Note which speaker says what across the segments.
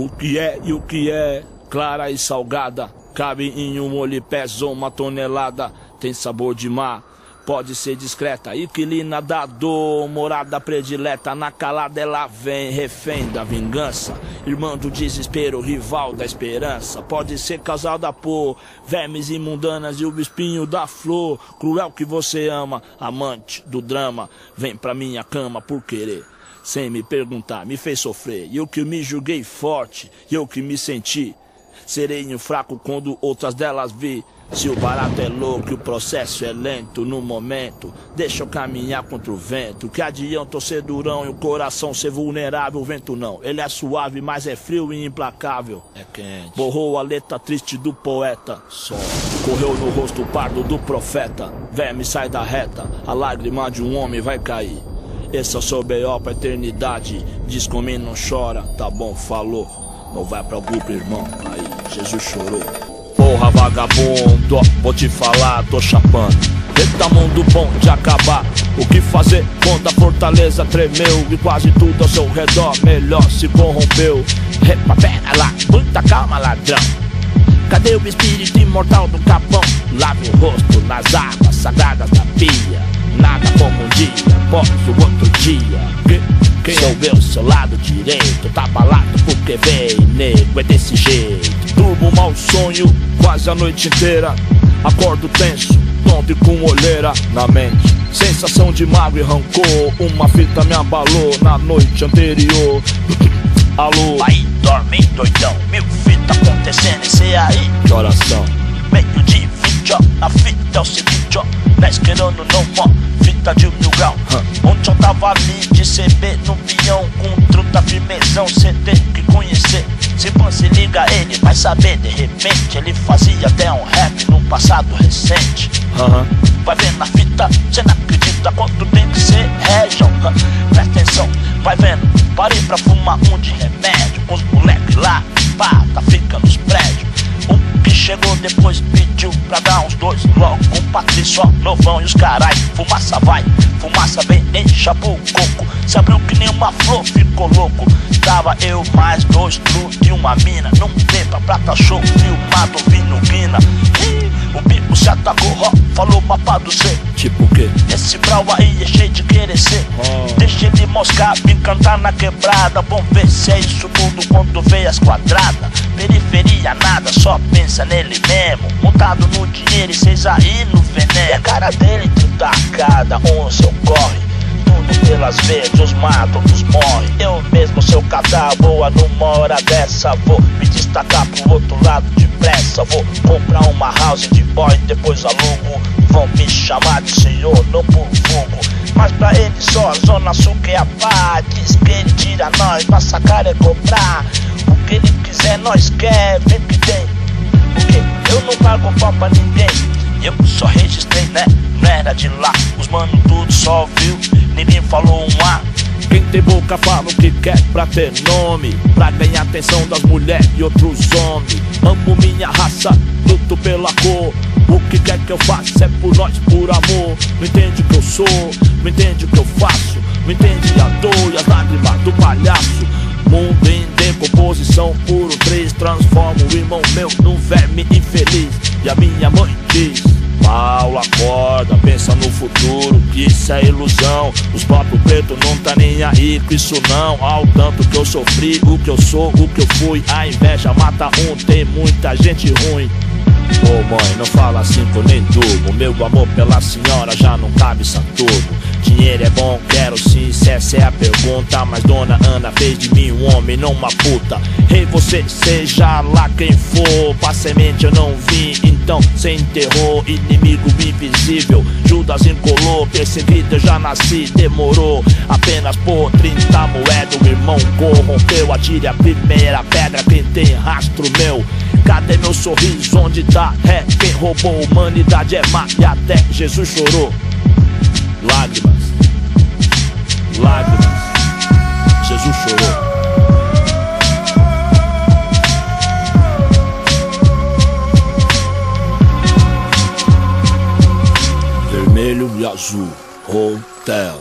Speaker 1: O que é e o que é, clara e salgada. Cabe em um olho pesou uma tonelada. Tem sabor de mar, pode ser discreta. Inquilina da dor, morada predileta. Na calada ela vem, refém da vingança. Irmã do desespero, rival da esperança. Pode ser causada por vermes imundanas e o espinho da flor. Cruel que você ama, amante do drama. Vem pra minha cama por querer sem me perguntar, me fez sofrer. E eu que me julguei forte, e eu que me senti sereno fraco quando outras delas vi. Se o barato é louco e o processo é lento no momento, deixa eu caminhar contra o vento. Que adianta eu ser durão e o coração ser vulnerável? O vento não, ele é suave, mas é frio e implacável. É quente. Borrou a letra triste do poeta. Só. Correu no rosto pardo do profeta. Verme sai da reta, a lágrima de um homem vai cair. Esse é o seu B.O. pra eternidade. Diz comigo, não chora, tá bom, falou. Não vai pro grupo, irmão. Aí, Jesus chorou. Porra, vagabundo, vou te falar, tô chapando. Eita mundo bom de acabar. O que fazer quando a fortaleza tremeu e quase tudo ao seu redor melhor se corrompeu? Repa, pera lá, muita calma, ladrão. Cadê o espírito imortal do capão? Lave o rosto nas águas sagradas da pia. Nada como um dia, após o outro dia. Que, quem Sou eu, seu lado direito, tá balado porque vem, nego, é desse jeito. Durmo mau sonho quase a noite inteira. Acordo tenso, tonto e com olheira na mente. Sensação de mágoa e rancor, uma fita me abalou na noite anterior. Alô,
Speaker 2: Aí dorme doidão, mil fita acontecendo, esse aí
Speaker 1: que oração.
Speaker 2: Meio de vídeo, a fita é o seguinte, ó Nós querendo não, ó, fita de mil grau Ontem eu tava ali de CB no peão Com truta firmezão, cê tem que conhecer Se você liga ele, vai saber de repente Ele fazia até um rap no passado recente
Speaker 1: Aham.
Speaker 2: Vai vendo na fita, cê não acredita quanto tem que ser région hã? Presta atenção, vai vendo Parei pra fumar um de remédio Com os moleques lá, pá, tá fica nos prédios O que chegou depois pediu pra dar uns dois Logo Patrício, novão e os carai Fumaça vai, fumaça vem, encha o coco. Se abriu que nem uma flor, ficou louco. Tava eu mais dois true e uma mina. Num pepa, prata show, filmado, vindo guina O bico se atacou, ó, falou mapa do C
Speaker 1: Tipo o quê?
Speaker 2: esse brau aí é cheio de querer ser.
Speaker 1: Oh.
Speaker 2: Deixa ele moscar, me cantar na quebrada. Vamos ver se é isso tudo quando vê as quadradas. Periferia nada, só pensa nele mesmo. Montado no dinheiro e cês aí no veneno tacada, um seu corre. Tudo pelas verdes, os matam, os morre Eu mesmo, seu cadáver, boa numa hora dessa. Vou me destacar pro outro lado depressa. Vou comprar uma house de boy, depois alugo. Vão me chamar de senhor, não por vulgo Mas pra ele só a zona sul que é a paz Diz que ele tira nós, massacrar é cobrar O que ele quiser nós quer, vê que tem. Porque eu não pago pau pra ninguém Eu só registrei, né? Não era de lá. Os mano tudo só viu, ninguém falou um A.
Speaker 1: Quem tem boca fala o que quer pra ter nome. Pra ganhar atenção das mulheres e outros homens. Amo minha raça, luto pela cor. O que quer que eu faça é por nós, por amor. Não entende o que eu sou, não entende o que eu faço. Não entende a dor e as lágrimas do palhaço. Mundo em decomposição, puro três Transforma o irmão meu num verme infeliz E a minha mãe diz Paulo, acorda, pensa no futuro, que isso é ilusão. Os próprios pretos não tá nem aí com isso não. Ao tanto que eu sofri, o que eu sou, o que eu fui. A inveja mata um, tem muita gente ruim. Ô mãe, não fala assim que eu nem durmo. Meu amor pela senhora já não cabe Saturno. Dinheiro é bom, quero sim, se essa é a pergunta. Mas dona Ana fez de mim um homem, não uma puta. Rei, você seja lá quem for. Pra semente eu não vim, então cê enterrou. Inimigo invisível, Judas encolou. Perseguido eu já nasci, demorou. Apenas por 30 moedas, o irmão corrompeu. Atire a primeira pedra, quem tem rastro meu. Cadê meu sorriso? Onde tá? É quem roubou a humanidade é má e até Jesus chorou. Lágrimas, lágrimas, Jesus chorou. Vermelho e azul, hotel.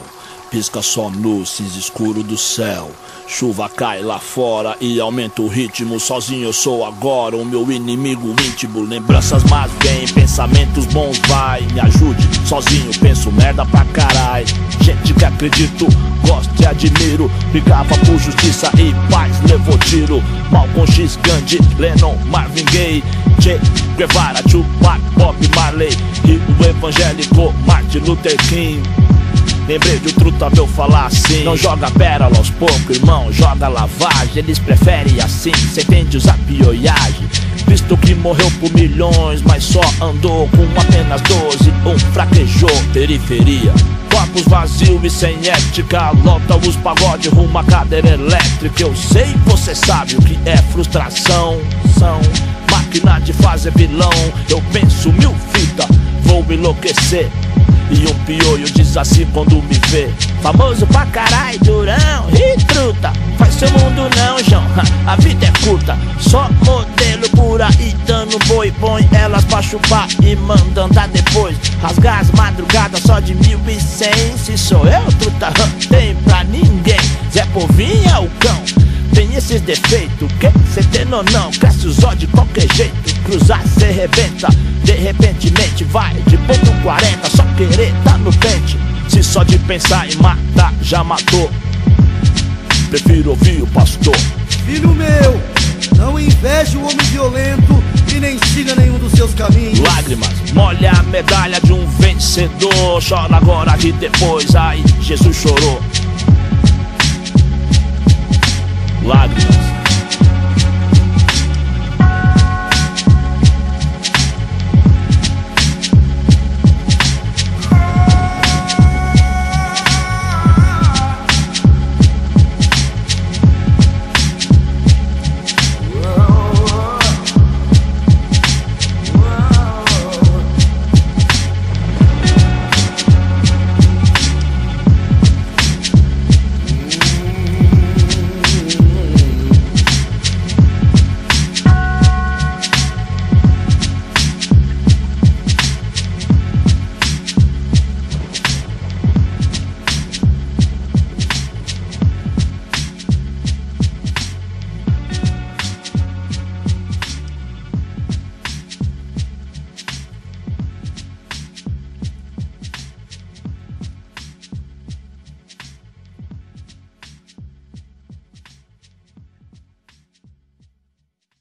Speaker 1: Pisca só no escuro do céu. Chuva cai lá fora e aumenta o ritmo. Sozinho eu sou agora o meu inimigo íntimo. Lembranças más vêm, pensamentos bons vai. Me ajude, sozinho penso merda pra caralho. Gente que acredito, gosto e admiro. Brigava por justiça e paz, levou tiro. Malcolm X, Gandhi, Lennon, Marvin Gaye. Che Guevara, Tupac, Bob Marley. E o evangélico Martin Luther King. Lembrei de um truta meu falar assim. Não joga pérola aos poucos, irmão, joga lavagem. Eles preferem assim, cê entende usar pioiagem Visto que morreu por milhões, mas só andou com apenas 12 Um fraquejou, periferia. Corpos vazios e sem ética Lota os pagodes rumo à cadeira elétrica. Eu sei, você sabe o que é frustração. São máquina de fazer vilão. Eu penso mil fitas, vou enlouquecer e um piolho diz assim quando me vê. Famoso pra carai, durão e truta Faz seu mundo não, João, a vida é curta. Só modelo por aí dando boi Põe elas pra chupar e manda andar depois. Rasgar as madrugadas só de mil e cem Se sou eu, truta, tem pra ninguém. Zé Povinho é o cão tem esses defeitos, que cê tem ou não? Cresce os olhos de qualquer jeito, cruzar cê rebenta. De repentemente vai de ponto 40 Só querer tá no pente Se só de pensar em matar já matou. Prefiro ouvir o pastor.
Speaker 3: Filho meu, não inveje o homem violento E nem siga nenhum dos seus caminhos.
Speaker 1: Lágrimas, molha a medalha de um vencedor. Chora agora e depois, ai, Jesus chorou lágrimas